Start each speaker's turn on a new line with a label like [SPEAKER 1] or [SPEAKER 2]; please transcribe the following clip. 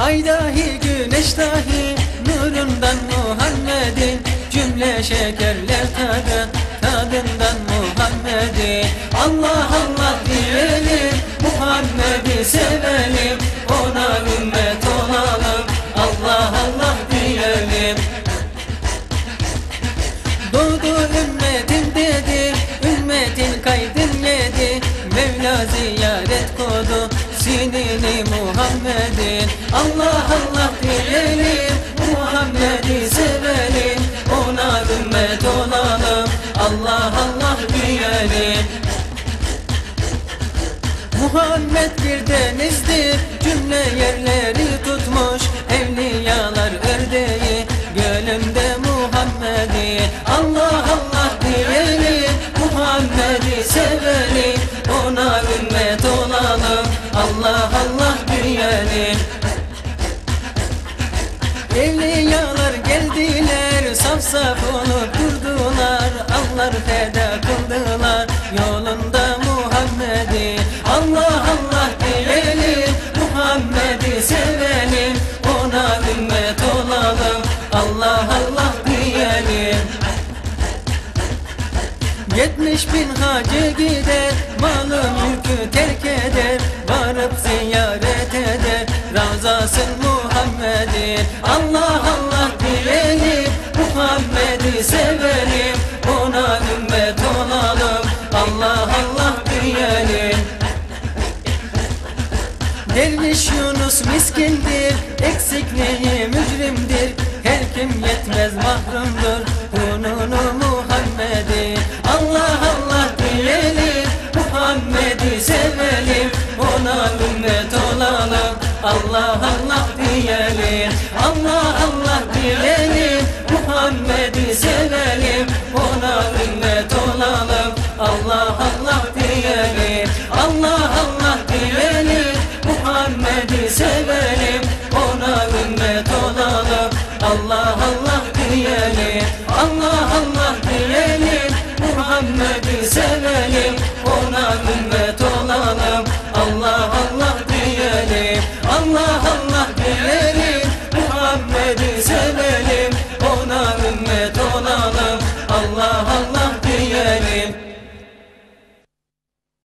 [SPEAKER 1] Ay dahi güneş dahi nurundan Muhammed'in. Cümle şekerler tadı tadından Muhammed'in. Allah Allah diyelim Muhammed'i sevelim. Ona ümmet olalım Allah Allah diyelim. Doğdu ümmetindedir Ümmetin kaydinledi Mevla ziyaret kodu Sinini Muhammed'in Allah Allah diyelim Muhammed'i sevelim Ona ümmet olalım. Allah Allah diyelim. Muhammed bir denizdir Cümle yerleri tutmuş. Evliyalar Evliyalar geldiler Saf saf olup durdular. Allah feda kıldılar Yolunda Muhammed'i. Allah Allah diyelim Muhammed'i sevelim. Ona ümmet olalım Allah Allah diyelim. Yetmiş bin hacı gider Malı mülkü terk eder. Varıp ziyaret eder Muhammed'in Allah Allah diyelim Muhammed'i sevelim Ona ümmet olalım. Allah Allah diyelim Derviş Yunus miskindir Eksikliği mücrimdir. Her kim yetmez mahrumdur Hununu Muhammed'i Allah Allah diyelim Allah Allah diyelim Muhammed'i sevelim Ona ümmet olalım. Allah Allah diyelim Allah Allah diyelim Muhammed'i sevelim Ona ümmet olalım. Allah Allah diyelim Allah Allah diyelim Muhammed'i sevelim Ona ümmet